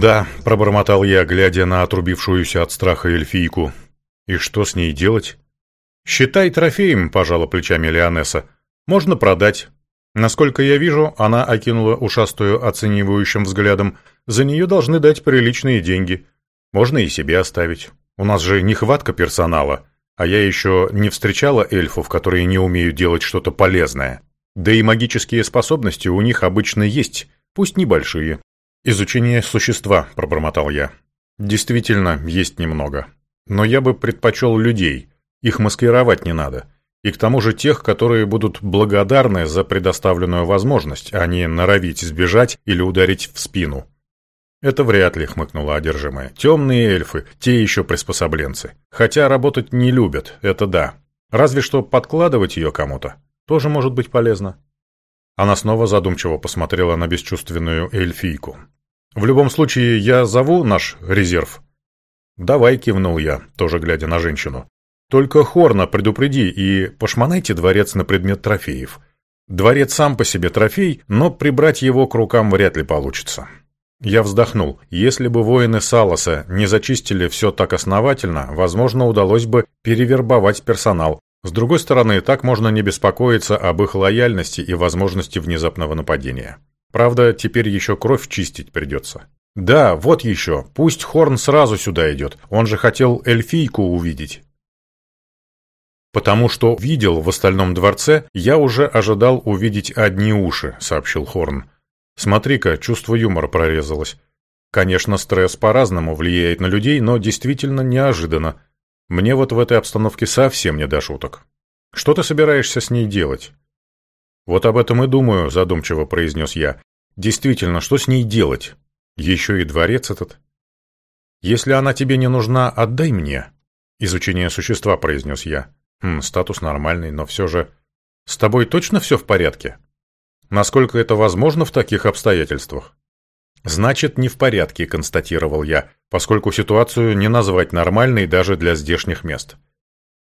«Да», — пробормотал я, глядя на отрубившуюся от страха эльфийку. «И что с ней делать?» «Считай трофеем», — пожала плечами Леонесса. «Можно продать. Насколько я вижу, она окинула ушастую оценивающим взглядом. За нее должны дать приличные деньги. Можно и себе оставить. У нас же нехватка персонала, а я еще не встречала эльфов, которые не умеют делать что-то полезное. Да и магические способности у них обычно есть, пусть небольшие. «Изучение существа», — пробормотал я. «Действительно, есть немного. Но я бы предпочел людей. Их маскировать не надо. И к тому же тех, которые будут благодарны за предоставленную возможность, а не норовить сбежать или ударить в спину. «Это вряд ли», — хмыкнула одержимая. «Темные эльфы, те еще приспособленцы. Хотя работать не любят, это да. Разве что подкладывать ее кому-то тоже может быть полезно». Она снова задумчиво посмотрела на бесчувственную эльфийку. «В любом случае, я зову наш резерв». «Давай», — кивнул я, тоже глядя на женщину. Только Хорна предупреди и пошмонайте дворец на предмет трофеев. Дворец сам по себе трофей, но прибрать его к рукам вряд ли получится. Я вздохнул. Если бы воины Саласа не зачистили все так основательно, возможно, удалось бы перевербовать персонал. С другой стороны, так можно не беспокоиться об их лояльности и возможности внезапного нападения. Правда, теперь еще кровь чистить придется. Да, вот еще. Пусть Хорн сразу сюда идет. Он же хотел эльфийку увидеть. «Потому что видел в остальном дворце, я уже ожидал увидеть одни уши», — сообщил Хорн. «Смотри-ка, чувство юмора прорезалось. Конечно, стресс по-разному влияет на людей, но действительно неожиданно. Мне вот в этой обстановке совсем не до шуток. Что ты собираешься с ней делать?» «Вот об этом и думаю», — задумчиво произнес я. «Действительно, что с ней делать? Еще и дворец этот». «Если она тебе не нужна, отдай мне». «Изучение существа», — произнес я. Хм, статус нормальный, но все же... С тобой точно все в порядке? Насколько это возможно в таких обстоятельствах? Значит, не в порядке, констатировал я, поскольку ситуацию не назвать нормальной даже для здешних мест.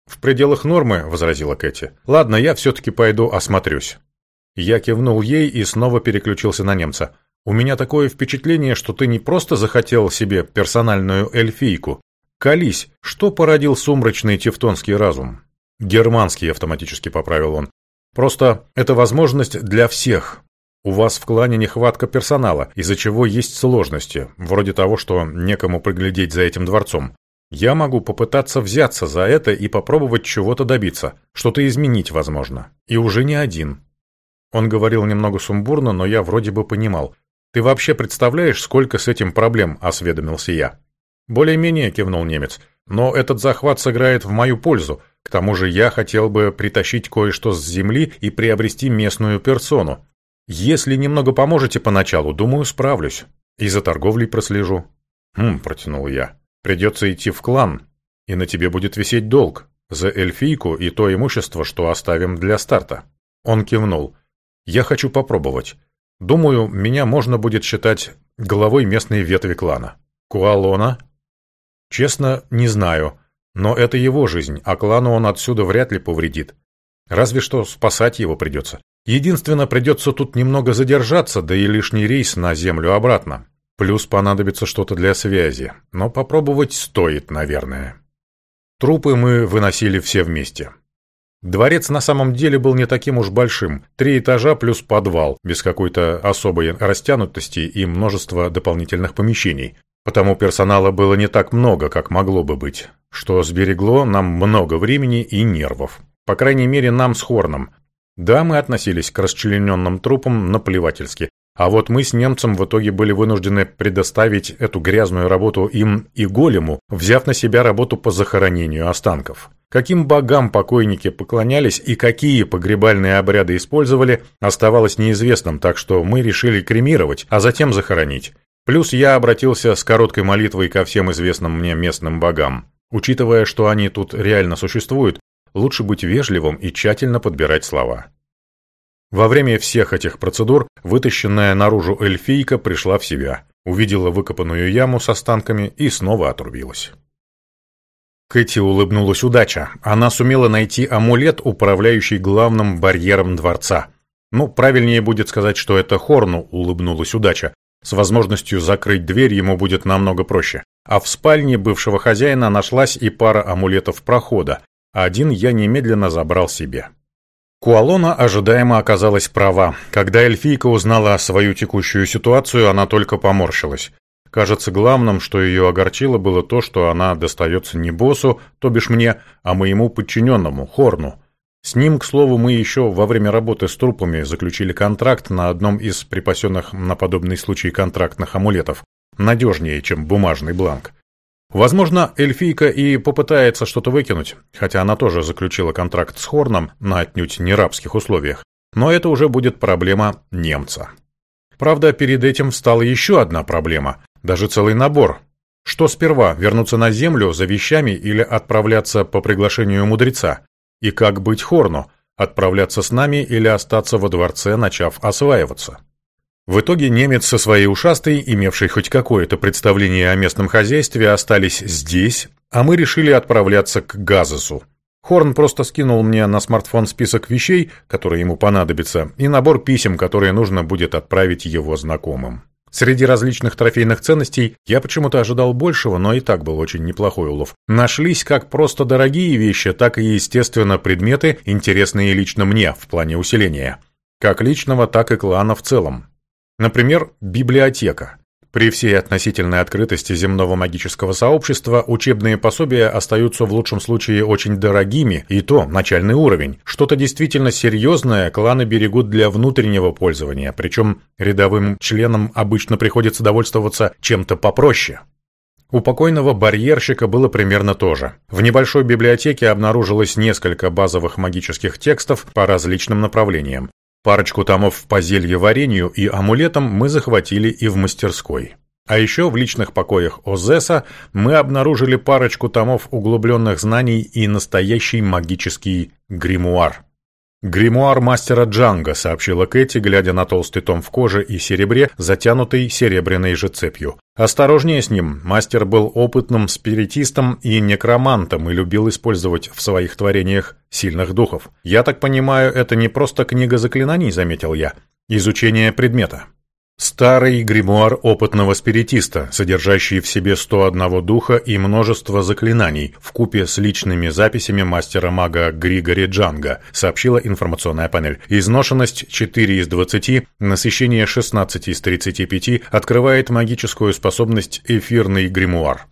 В пределах нормы, возразила Кэти. Ладно, я все-таки пойду осмотрюсь. Я кивнул ей и снова переключился на немца. У меня такое впечатление, что ты не просто захотел себе персональную эльфийку. Колись, что породил сумрачный тевтонский разум? Германский автоматически поправил он. Просто это возможность для всех. У вас в клане нехватка персонала, из-за чего есть сложности, вроде того, что некому приглядеть за этим дворцом. Я могу попытаться взяться за это и попробовать чего-то добиться, что-то изменить, возможно. И уже не один. Он говорил немного сумбурно, но я вроде бы понимал. «Ты вообще представляешь, сколько с этим проблем?» – осведомился я. «Более-менее», – кивнул немец. «Но этот захват сыграет в мою пользу. К тому же я хотел бы притащить кое-что с земли и приобрести местную персону. Если немного поможете поначалу, думаю, справлюсь. И за торговлей прослежу». «Хм», – протянул я. «Придется идти в клан, и на тебе будет висеть долг. За эльфийку и то имущество, что оставим для старта». Он кивнул. «Я хочу попробовать. Думаю, меня можно будет считать главой местной ветви клана. Куалона?» «Честно, не знаю». Но это его жизнь, а клану он отсюда вряд ли повредит. Разве что спасать его придется. Единственное, придется тут немного задержаться, да и лишний рейс на Землю обратно. Плюс понадобится что-то для связи. Но попробовать стоит, наверное. Трупы мы выносили все вместе. Дворец на самом деле был не таким уж большим. Три этажа плюс подвал, без какой-то особой растянутости и множества дополнительных помещений. Потому персонала было не так много, как могло бы быть что сберегло нам много времени и нервов. По крайней мере, нам с Хорном. Да, мы относились к расчлененным трупам наплевательски, а вот мы с немцем в итоге были вынуждены предоставить эту грязную работу им и голему, взяв на себя работу по захоронению останков. Каким богам покойники поклонялись и какие погребальные обряды использовали, оставалось неизвестным, так что мы решили кремировать, а затем захоронить. Плюс я обратился с короткой молитвой ко всем известным мне местным богам. Учитывая, что они тут реально существуют, лучше быть вежливым и тщательно подбирать слова. Во время всех этих процедур вытащенная наружу эльфийка пришла в себя, увидела выкопанную яму с останками и снова отрубилась. Кэти улыбнулась удача. Она сумела найти амулет, управляющий главным барьером дворца. Ну, правильнее будет сказать, что это Хорну улыбнулась удача. С возможностью закрыть дверь ему будет намного проще. А в спальне бывшего хозяина нашлась и пара амулетов прохода, один я немедленно забрал себе. Куалона ожидаемо оказалась права. Когда эльфийка узнала свою текущую ситуацию, она только поморщилась. Кажется, главным, что ее огорчило, было то, что она достается не боссу, то бишь мне, а моему подчиненному, Хорну. С ним, к слову, мы еще во время работы с трупами заключили контракт на одном из припасенных на подобный случай контрактных амулетов. Надежнее, чем бумажный бланк. Возможно, эльфийка и попытается что-то выкинуть, хотя она тоже заключила контракт с Хорном на отнюдь не рабских условиях. Но это уже будет проблема немца. Правда, перед этим встала еще одна проблема, даже целый набор. Что сперва, вернуться на землю за вещами или отправляться по приглашению мудреца? И как быть Хорну, отправляться с нами или остаться во дворце, начав осваиваться? В итоге немец со своей ушастой, имевшей хоть какое-то представление о местном хозяйстве, остались здесь, а мы решили отправляться к Газосу. Хорн просто скинул мне на смартфон список вещей, которые ему понадобятся, и набор писем, которые нужно будет отправить его знакомым. Среди различных трофейных ценностей я почему-то ожидал большего, но и так был очень неплохой улов. Нашлись как просто дорогие вещи, так и, естественно, предметы, интересные лично мне в плане усиления. Как личного, так и клана в целом. Например, библиотека. При всей относительной открытости земного магического сообщества учебные пособия остаются в лучшем случае очень дорогими, и то начальный уровень. Что-то действительно серьезное кланы берегут для внутреннего пользования, причем рядовым членам обычно приходится довольствоваться чем-то попроще. У покойного барьерщика было примерно то же. В небольшой библиотеке обнаружилось несколько базовых магических текстов по различным направлениям. Парочку томов по зельеварению и амулетам мы захватили и в мастерской. А еще в личных покоях Озеса мы обнаружили парочку томов углубленных знаний и настоящий магический гримуар. «Гримуар мастера Джанга», — сообщила Кэти, глядя на толстый том в коже и серебре, затянутый серебряной же цепью. «Осторожнее с ним. Мастер был опытным спиритистом и некромантом и любил использовать в своих творениях сильных духов. Я так понимаю, это не просто книга заклинаний», — заметил я. «Изучение предмета». Старый гримуар опытного спиритиста, содержащий в себе 101 духа и множество заклинаний, в купе с личными записями мастера-мага Григори Джанга, сообщила информационная панель. Изношенность 4 из 20, насыщение 16 из 35 открывает магическую способность эфирный гримуар.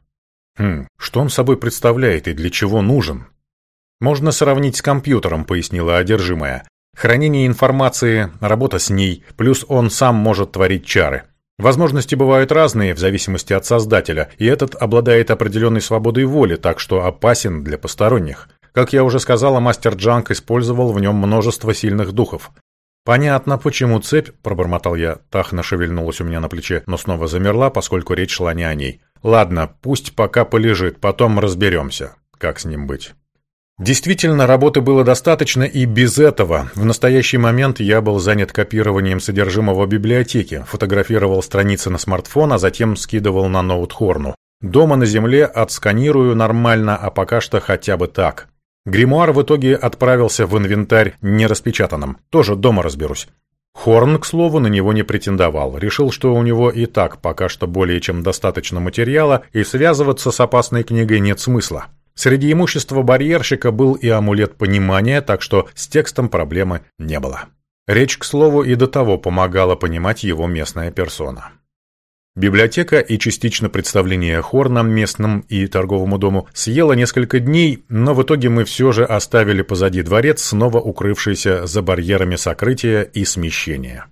Хм, что он собой представляет и для чего нужен? Можно сравнить с компьютером, пояснила одержимая. Хранение информации, работа с ней, плюс он сам может творить чары. Возможности бывают разные в зависимости от создателя, и этот обладает определенной свободой воли, так что опасен для посторонних. Как я уже сказала, мастер Джанк использовал в нем множество сильных духов. «Понятно, почему цепь», — пробормотал я. Тахна шевельнулась у меня на плече, но снова замерла, поскольку речь шла не о ней. «Ладно, пусть пока полежит, потом разберемся, как с ним быть». Действительно, работы было достаточно и без этого. В настоящий момент я был занят копированием содержимого библиотеки, фотографировал страницы на смартфон, а затем скидывал на ноут Хорну. Дома на земле отсканирую нормально, а пока что хотя бы так. Гримуар в итоге отправился в инвентарь нераспечатанным. Тоже дома разберусь. Хорн, к слову, на него не претендовал. Решил, что у него и так пока что более чем достаточно материала, и связываться с опасной книгой нет смысла. Среди имущества барьерщика был и амулет понимания, так что с текстом проблемы не было. Речь, к слову, и до того помогала понимать его местная персона. Библиотека и частично представление Хорна местным и торговому дому съела несколько дней, но в итоге мы все же оставили позади дворец, снова укрывшийся за барьерами сокрытия и смещения.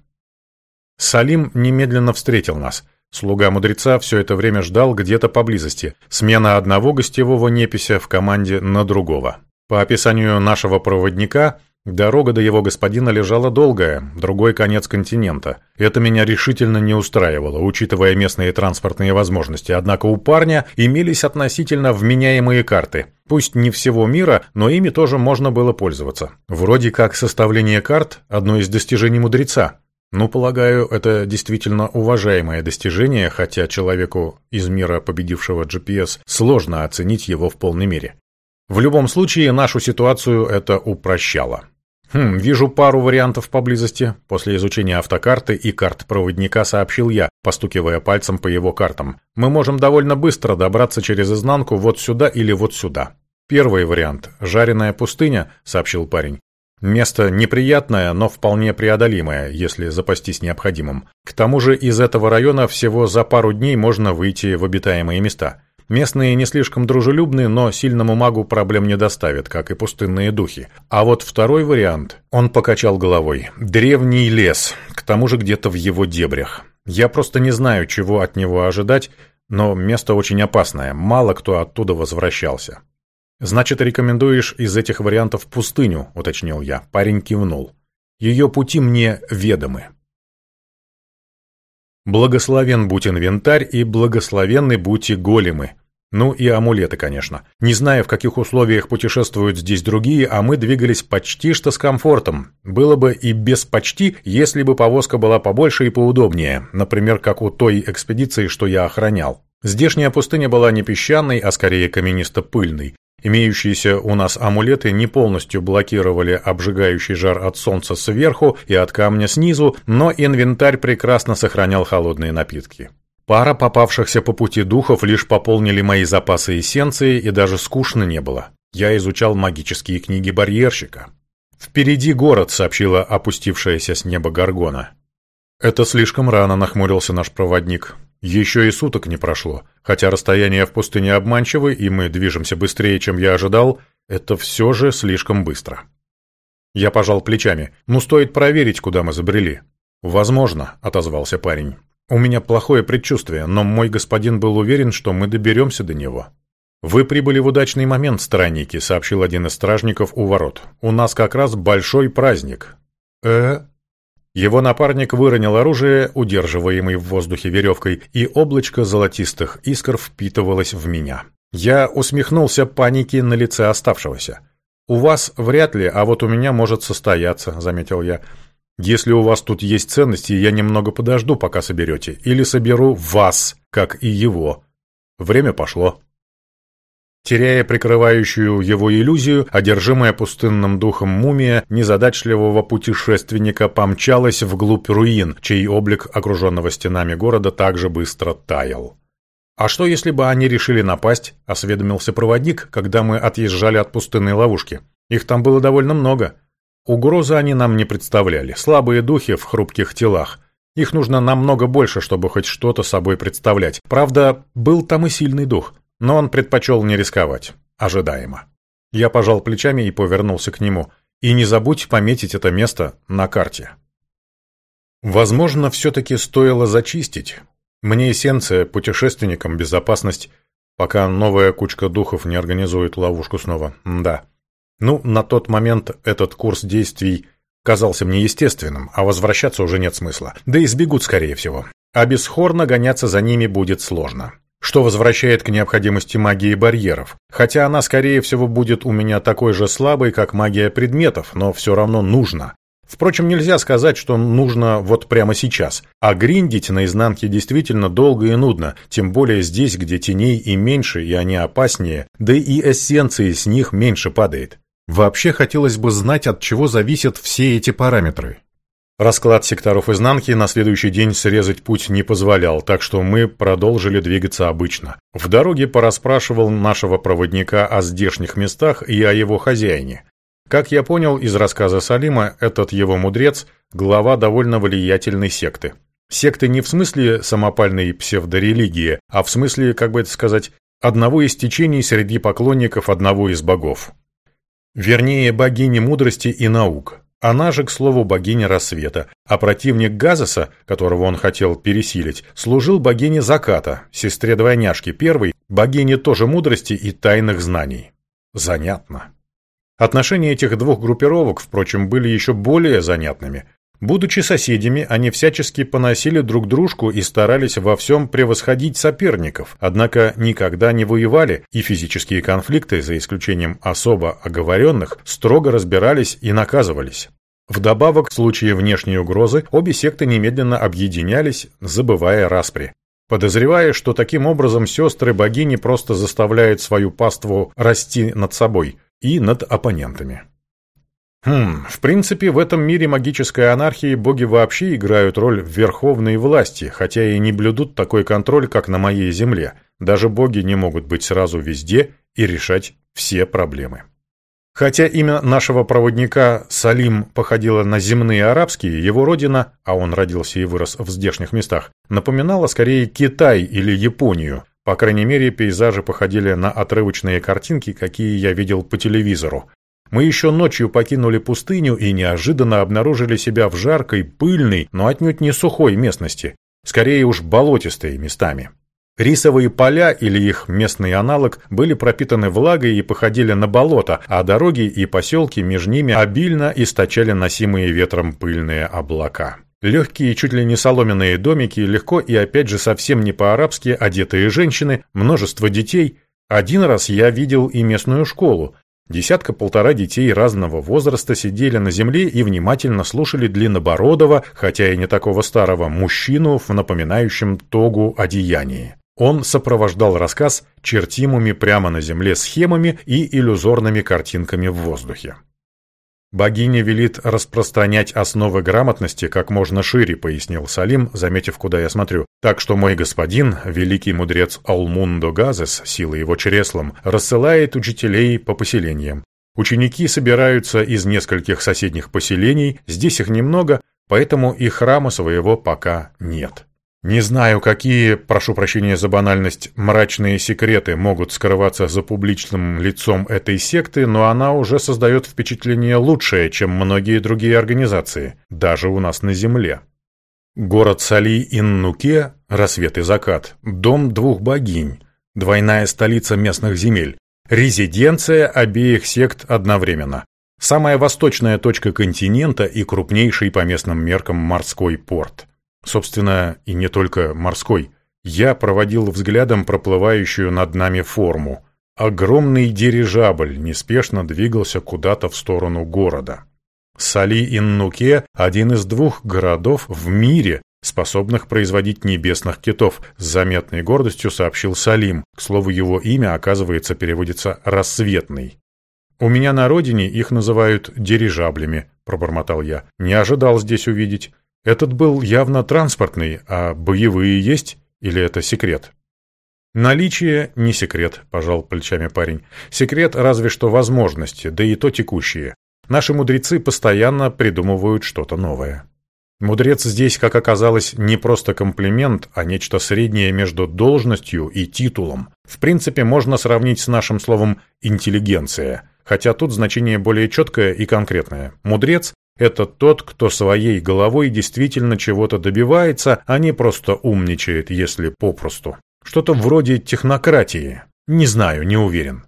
Салим немедленно встретил нас. Слуга мудреца все это время ждал где-то поблизости. Смена одного гостевого непися в команде на другого. По описанию нашего проводника, дорога до его господина лежала долгая, другой конец континента. Это меня решительно не устраивало, учитывая местные транспортные возможности. Однако у парня имелись относительно вменяемые карты. Пусть не всего мира, но ими тоже можно было пользоваться. Вроде как составление карт – одно из достижений мудреца. Ну, полагаю, это действительно уважаемое достижение, хотя человеку из мира победившего GPS сложно оценить его в полной мере. В любом случае, нашу ситуацию это упрощало. «Хм, вижу пару вариантов поблизости». После изучения автокарты и карт проводника сообщил я, постукивая пальцем по его картам. «Мы можем довольно быстро добраться через изнанку вот сюда или вот сюда». «Первый вариант. Жареная пустыня», — сообщил парень. Место неприятное, но вполне преодолимое, если запастись необходимым. К тому же из этого района всего за пару дней можно выйти в обитаемые места. Местные не слишком дружелюбны, но сильному магу проблем не доставят, как и пустынные духи. А вот второй вариант, он покачал головой. Древний лес, к тому же где-то в его дебрях. Я просто не знаю, чего от него ожидать, но место очень опасное, мало кто оттуда возвращался. «Значит, рекомендуешь из этих вариантов пустыню», — уточнил я. Парень кивнул. «Ее пути мне ведомы». Благословен будь инвентарь и благословенны будь и големы. Ну и амулеты, конечно. Не знаю, в каких условиях путешествуют здесь другие, а мы двигались почти что с комфортом. Было бы и без почти, если бы повозка была побольше и поудобнее, например, как у той экспедиции, что я охранял. Здешняя пустыня была не песчаной, а скорее каменисто-пыльной. Имеющиеся у нас амулеты не полностью блокировали обжигающий жар от солнца сверху и от камня снизу, но инвентарь прекрасно сохранял холодные напитки. Пара попавшихся по пути духов лишь пополнили мои запасы эссенции, и даже скучно не было. Я изучал магические книги барьерщика. «Впереди город», — сообщила опустившаяся с неба Гаргона. «Это слишком рано», — нахмурился наш проводник. Еще и суток не прошло. Хотя расстояние в пустыне обманчивы, и мы движемся быстрее, чем я ожидал, это все же слишком быстро. Я пожал плечами. Ну, стоит проверить, куда мы забрели. «Возможно», — отозвался парень. «У меня плохое предчувствие, но мой господин был уверен, что мы доберемся до него». «Вы прибыли в удачный момент, странники», — сообщил один из стражников у ворот. «У нас как раз большой праздник». «Э, его напарник выронил оружие, удерживаемый в воздухе веревкой, и облачко золотистых искр впитывалось в меня. Я усмехнулся панике на лице оставшегося. «У вас вряд ли, а вот у меня может состояться», — заметил я. «Если у вас тут есть ценности, я немного подожду, пока соберете, или соберу вас, как и его». Время пошло. Теряя прикрывающую его иллюзию, одержимая пустынным духом мумия незадачливого путешественника помчалась вглубь руин, чей облик окруженного стенами города также быстро таял. «А что, если бы они решили напасть?» — осведомился проводник, когда мы отъезжали от пустынной ловушки. «Их там было довольно много. Угрозы они нам не представляли. Слабые духи в хрупких телах. Их нужно намного больше, чтобы хоть что-то собой представлять. Правда, был там и сильный дух. Но он предпочел не рисковать. Ожидаемо. Я пожал плечами и повернулся к нему. И не забудь пометить это место на карте. Возможно, все-таки стоило зачистить. Мне эссенция, путешественникам безопасность, пока новая кучка духов не организует ловушку снова. Да. Ну, на тот момент этот курс действий казался мне естественным, а возвращаться уже нет смысла. Да и сбегут, скорее всего. А без Хорна гоняться за ними будет сложно что возвращает к необходимости магии барьеров. Хотя она, скорее всего, будет у меня такой же слабой, как магия предметов, но все равно нужно. Впрочем, нельзя сказать, что нужно вот прямо сейчас. А гриндить на изнанке действительно долго и нудно, тем более здесь, где теней и меньше, и они опаснее, да и эссенции с них меньше падает. Вообще хотелось бы знать, от чего зависят все эти параметры. Расклад секторов изнанки на следующий день срезать путь не позволял, так что мы продолжили двигаться обычно. В дороге порасспрашивал нашего проводника о здешних местах и о его хозяине. Как я понял из рассказа Салима, этот его мудрец – глава довольно влиятельной секты. Секты не в смысле самопальной псевдорелигии, а в смысле, как бы это сказать, одного из течений среди поклонников одного из богов. Вернее, богини мудрости и наук. Она же, к слову, богиня рассвета, а противник Газоса, которого он хотел пересилить, служил богине заката, сестре двойняшки первой, богине тоже мудрости и тайных знаний. Занятно. Отношения этих двух группировок, впрочем, были еще более занятными. Будучи соседями, они всячески поносили друг дружку и старались во всем превосходить соперников, однако никогда не воевали, и физические конфликты, за исключением особо оговоренных, строго разбирались и наказывались. Вдобавок, в случае внешней угрозы, обе секты немедленно объединялись, забывая распри. Подозревая, что таким образом сестры богини просто заставляют свою паству расти над собой и над оппонентами. Хм, в принципе, в этом мире магической анархии боги вообще играют роль верховной власти, хотя и не блюдут такой контроль, как на моей земле. Даже боги не могут быть сразу везде и решать все проблемы. Хотя имя нашего проводника Салим походило на земные арабские, его родина, а он родился и вырос в здешних местах, напоминала скорее Китай или Японию. По крайней мере, пейзажи походили на отрывочные картинки, какие я видел по телевизору. Мы еще ночью покинули пустыню и неожиданно обнаружили себя в жаркой, пыльной, но отнюдь не сухой местности, скорее уж болотистой местами. Рисовые поля или их местный аналог были пропитаны влагой и походили на болото, а дороги и поселки между ними обильно источали носимые ветром пыльные облака. Легкие, чуть ли не соломенные домики, легко и опять же совсем не по-арабски одетые женщины, множество детей. Один раз я видел и местную школу. Десятка-полтора детей разного возраста сидели на земле и внимательно слушали длиннобородого, хотя и не такого старого, мужчину в напоминающем тогу одеянии. Он сопровождал рассказ чертимыми прямо на земле схемами и иллюзорными картинками в воздухе. «Богиня велит распространять основы грамотности как можно шире», — пояснил Салим, заметив, куда я смотрю. «Так что мой господин, великий мудрец Алмундо Газес, силой его чреслом, рассылает учителей по поселениям. Ученики собираются из нескольких соседних поселений, здесь их немного, поэтому и храма своего пока нет». Не знаю, какие, прошу прощения за банальность, мрачные секреты могут скрываться за публичным лицом этой секты, но она уже создает впечатление лучшее, чем многие другие организации, даже у нас на Земле. Город Сали-Иннуке, рассвет и закат, дом двух богинь, двойная столица местных земель, резиденция обеих сект одновременно, самая восточная точка континента и крупнейший по местным меркам морской порт – Собственно, и не только морской. Я проводил взглядом проплывающую над нами форму. Огромный дирижабль неспешно двигался куда-то в сторону города. Сали-Иннуке – один из двух городов в мире, способных производить небесных китов, с заметной гордостью сообщил Салим. К слову, его имя, оказывается, переводится «рассветный». «У меня на родине их называют дирижаблями», – пробормотал я. «Не ожидал здесь увидеть». Этот был явно транспортный, а боевые есть? Или это секрет? Наличие не секрет, пожал плечами парень. Секрет разве что возможности, да и то текущие. Наши мудрецы постоянно придумывают что-то новое. Мудрец здесь, как оказалось, не просто комплимент, а нечто среднее между должностью и титулом. В принципе, можно сравнить с нашим словом «интеллигенция», хотя тут значение более четкое и конкретное. Мудрец это тот, кто своей головой действительно чего-то добивается, а не просто умничает, если попросту. Что-то вроде технократии. Не знаю, не уверен.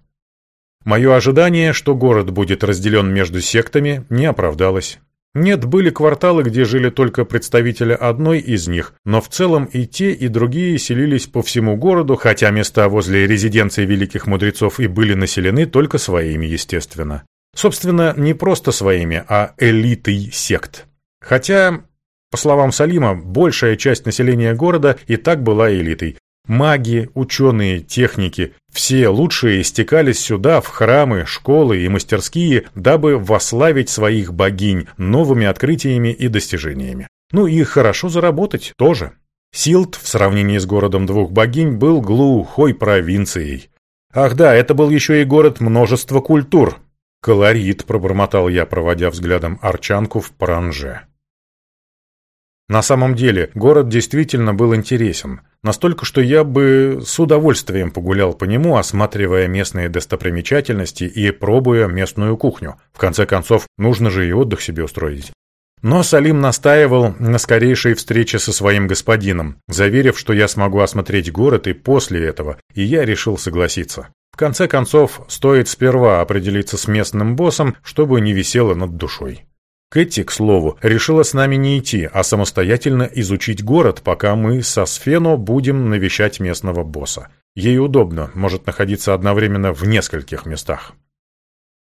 Мое ожидание, что город будет разделен между сектами, не оправдалось. Нет, были кварталы, где жили только представители одной из них, но в целом и те, и другие селились по всему городу, хотя места возле резиденции великих мудрецов и были населены только своими, естественно. Собственно, не просто своими, а элитой сект. Хотя, по словам Салима, большая часть населения города и так была элитой. Маги, ученые, техники, все лучшие стекались сюда, в храмы, школы и мастерские, дабы вославить своих богинь новыми открытиями и достижениями. Ну и хорошо заработать тоже. Силт в сравнении с городом двух богинь был глухой провинцией. Ах да, это был еще и город множества культур, «Колорит», — пробормотал я, проводя взглядом арчанку в Паранже. На самом деле, город действительно был интересен. Настолько, что я бы с удовольствием погулял по нему, осматривая местные достопримечательности и пробуя местную кухню. В конце концов, нужно же и отдых себе устроить. Но Салим настаивал на скорейшей встрече со своим господином, заверив, что я смогу осмотреть город и после этого, и я решил согласиться. В конце концов, стоит сперва определиться с местным боссом, чтобы не висело над душой. Кэти, к слову, решила с нами не идти, а самостоятельно изучить город, пока мы со Сфено будем навещать местного босса. Ей удобно, может находиться одновременно в нескольких местах.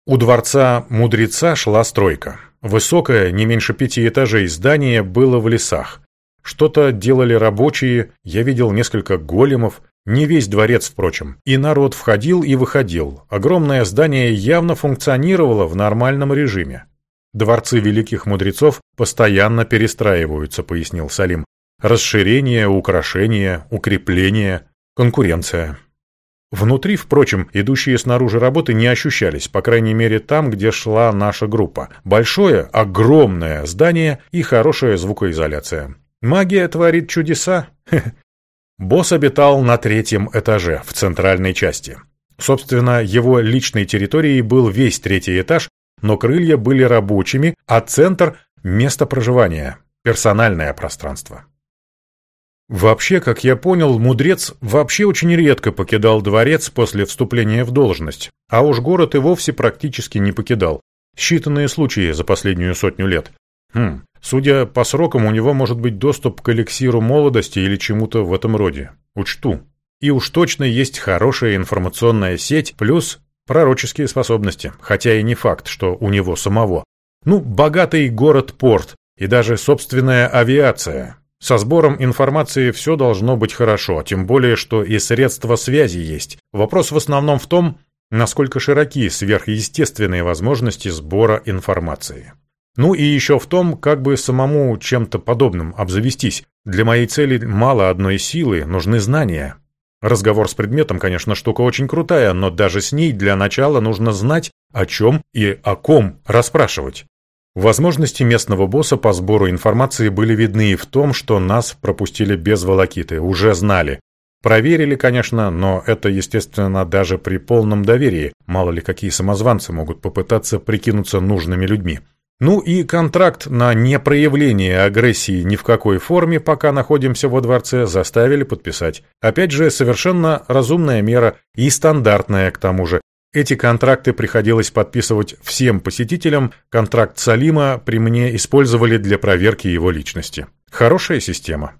У дворца мудреца шла стройка. Высокое, не меньше пяти этажей здание было в лесах. Что-то делали рабочие, я видел несколько големов, не весь дворец, впрочем. И народ входил и выходил. Огромное здание явно функционировало в нормальном режиме. Дворцы великих мудрецов постоянно перестраиваются, пояснил Салим. Расширение, украшение, укрепление, конкуренция. Внутри, впрочем, идущие снаружи работы не ощущались, по крайней мере там, где шла наша группа. Большое, огромное здание и хорошая звукоизоляция. Магия творит чудеса. Босс обитал на третьем этаже, в центральной части. Собственно, его личной территорией был весь третий этаж, но крылья были рабочими, а центр — место проживания, персональное пространство. Вообще, как я понял, мудрец вообще очень редко покидал дворец после вступления в должность, а уж город и вовсе практически не покидал. Считанные случаи за последнюю сотню лет. Хм, судя по срокам, у него может быть доступ к эликсиру молодости или чему-то в этом роде. Учту. И уж точно есть хорошая информационная сеть, плюс пророческие способности, хотя и не факт, что у него самого. Ну, богатый город-порт и даже собственная авиация. Со сбором информации все должно быть хорошо, тем более, что и средства связи есть. Вопрос в основном в том, насколько широки сверхъестественные возможности сбора информации. Ну и еще в том, как бы самому чем-то подобным обзавестись. Для моей цели мало одной силы, нужны знания. Разговор с предметом, конечно, штука очень крутая, но даже с ней для начала нужно знать, о чем и о ком расспрашивать. Возможности местного босса по сбору информации были видны и в том, что нас пропустили без волокиты, уже знали. Проверили, конечно, но это, естественно, даже при полном доверии. Мало ли какие самозванцы могут попытаться прикинуться нужными людьми. Ну и контракт на непроявление агрессии ни в какой форме, пока находимся во дворце, заставили подписать. Опять же, совершенно разумная мера и стандартная к тому же. Эти контракты приходилось подписывать всем посетителям, контракт Салима при мне использовали для проверки его личности. Хорошая система.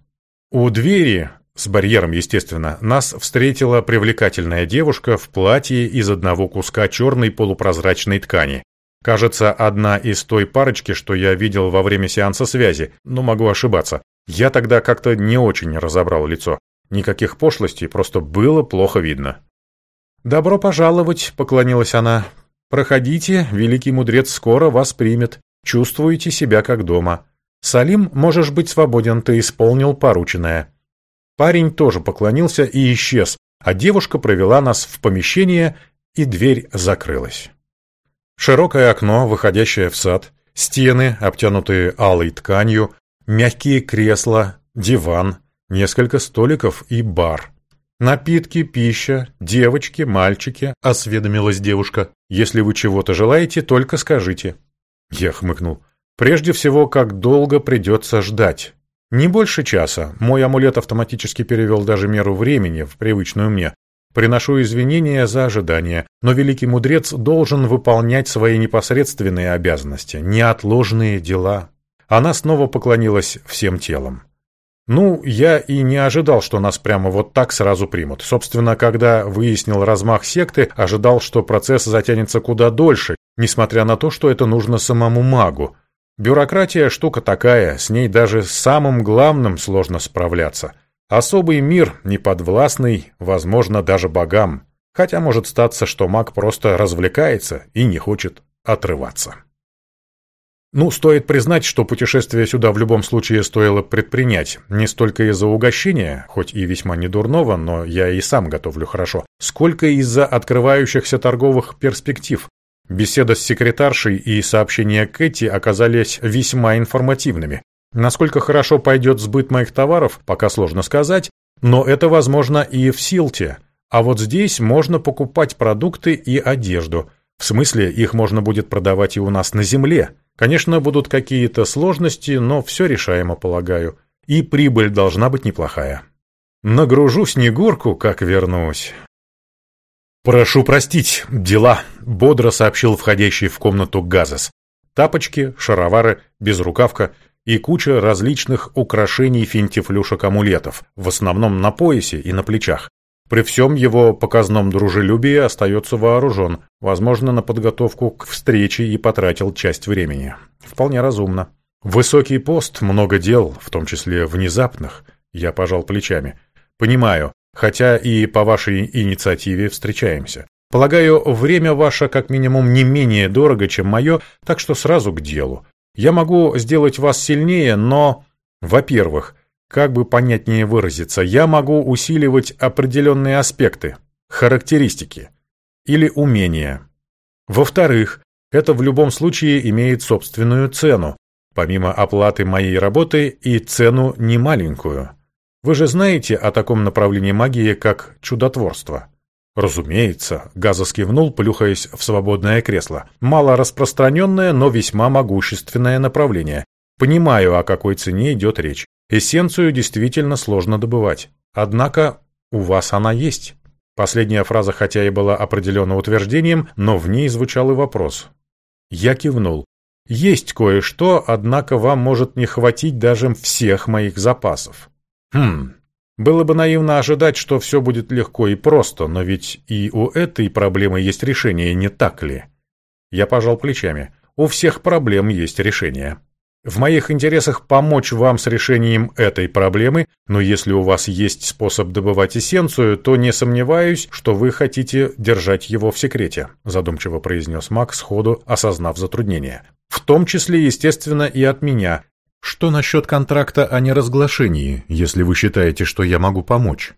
У двери, с барьером, естественно, нас встретила привлекательная девушка в платье из одного куска черной полупрозрачной ткани. Кажется, одна из той парочки, что я видел во время сеанса связи, но могу ошибаться. Я тогда как-то не очень разобрал лицо. Никаких пошлостей, просто было плохо видно. «Добро пожаловать», — поклонилась она. «Проходите, великий мудрец скоро вас примет. Чувствуете себя как дома. Салим, можешь быть свободен, ты исполнил порученное». Парень тоже поклонился и исчез, а девушка провела нас в помещение, и дверь закрылась. Широкое окно, выходящее в сад, стены, обтянутые алой тканью, мягкие кресла, диван, несколько столиков и бар — «Напитки, пища, девочки, мальчики», — осведомилась девушка. «Если вы чего-то желаете, только скажите». Я хмыкнул. «Прежде всего, как долго придется ждать?» «Не больше часа. Мой амулет автоматически перевел даже меру времени в привычную мне. Приношу извинения за ожидание, но великий мудрец должен выполнять свои непосредственные обязанности, неотложные дела». Она снова поклонилась всем телом. Ну, я и не ожидал, что нас прямо вот так сразу примут. Собственно, когда выяснил размах секты, ожидал, что процесс затянется куда дольше, несмотря на то, что это нужно самому магу. Бюрократия штука такая, с ней даже самым главным сложно справляться. Особый мир, неподвластный, возможно, даже богам. Хотя может статься, что маг просто развлекается и не хочет отрываться. Ну, стоит признать, что путешествие сюда в любом случае стоило предпринять. Не столько из-за угощения, хоть и весьма недурного, но я и сам готовлю хорошо, сколько из-за открывающихся торговых перспектив. Беседа с секретаршей и сообщения Кэти оказались весьма информативными. Насколько хорошо пойдет сбыт моих товаров, пока сложно сказать, но это возможно и в Силте. А вот здесь можно покупать продукты и одежду. В смысле, их можно будет продавать и у нас на земле. Конечно, будут какие-то сложности, но все решаемо, полагаю. И прибыль должна быть неплохая. Нагружу Снегурку, как вернусь. «Прошу простить, дела», — бодро сообщил входящий в комнату Газес. Тапочки, шаровары, безрукавка и куча различных украшений финтифлюшек-амулетов, в основном на поясе и на плечах. При всем его показном дружелюбии остается вооружен, возможно, на подготовку к встрече и потратил часть времени. Вполне разумно. Высокий пост, много дел, в том числе внезапных. Я пожал плечами. Понимаю, хотя и по вашей инициативе встречаемся. Полагаю, время ваше как минимум не менее дорого, чем мое, так что сразу к делу. Я могу сделать вас сильнее, но... Во-первых, как бы понятнее выразиться, я могу усиливать определенные аспекты, характеристики или умения. Во-вторых, это в любом случае имеет собственную цену, помимо оплаты моей работы и цену немаленькую. Вы же знаете о таком направлении магии, как чудотворство. Разумеется, Газа скивнул, плюхаясь в свободное кресло. Мало распространенное, но весьма могущественное направление. Понимаю, о какой цене идет речь. Эссенцию действительно сложно добывать. Однако у вас она есть. Последняя фраза хотя и была определенно утверждением, но в ней звучал и вопрос. Я кивнул. Есть кое-что, однако вам может не хватить даже всех моих запасов. Хм, было бы наивно ожидать, что все будет легко и просто, но ведь и у этой проблемы есть решение, не так ли? Я пожал плечами. У всех проблем есть решение. В моих интересах помочь вам с решением этой проблемы, но если у вас есть способ добывать эссенцию, то не сомневаюсь, что вы хотите держать его в секрете», задумчиво произнес Мак, сходу осознав затруднение. «В том числе, естественно, и от меня. Что насчет контракта о неразглашении, если вы считаете, что я могу помочь?»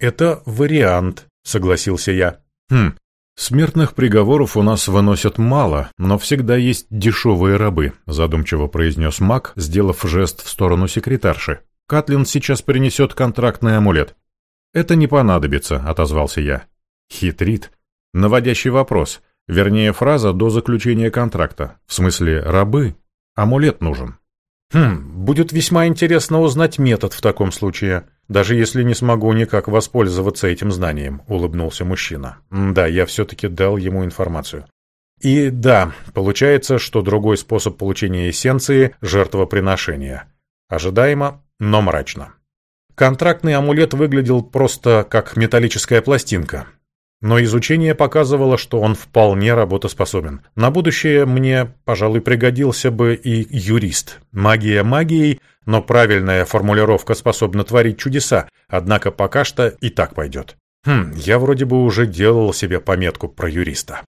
«Это вариант», согласился я. «Хм, «Смертных приговоров у нас выносят мало, но всегда есть дешевые рабы», задумчиво произнес маг, сделав жест в сторону секретарши. «Катлин сейчас принесет контрактный амулет». «Это не понадобится», — отозвался я. «Хитрит». Наводящий вопрос. Вернее, фраза до заключения контракта. В смысле, рабы. Амулет нужен. Хм, будет весьма интересно узнать метод в таком случае. Даже если не смогу никак воспользоваться этим знанием, улыбнулся мужчина. Да, я все-таки дал ему информацию. И да, получается, что другой способ получения эссенции – жертвоприношение. Ожидаемо, но мрачно. Контрактный амулет выглядел просто как металлическая пластинка. Но изучение показывало, что он вполне работоспособен. На будущее мне, пожалуй, пригодился бы и юрист. Магия магией, но правильная формулировка способна творить чудеса, однако пока что и так пойдет. Хм, я вроде бы уже делал себе пометку про юриста.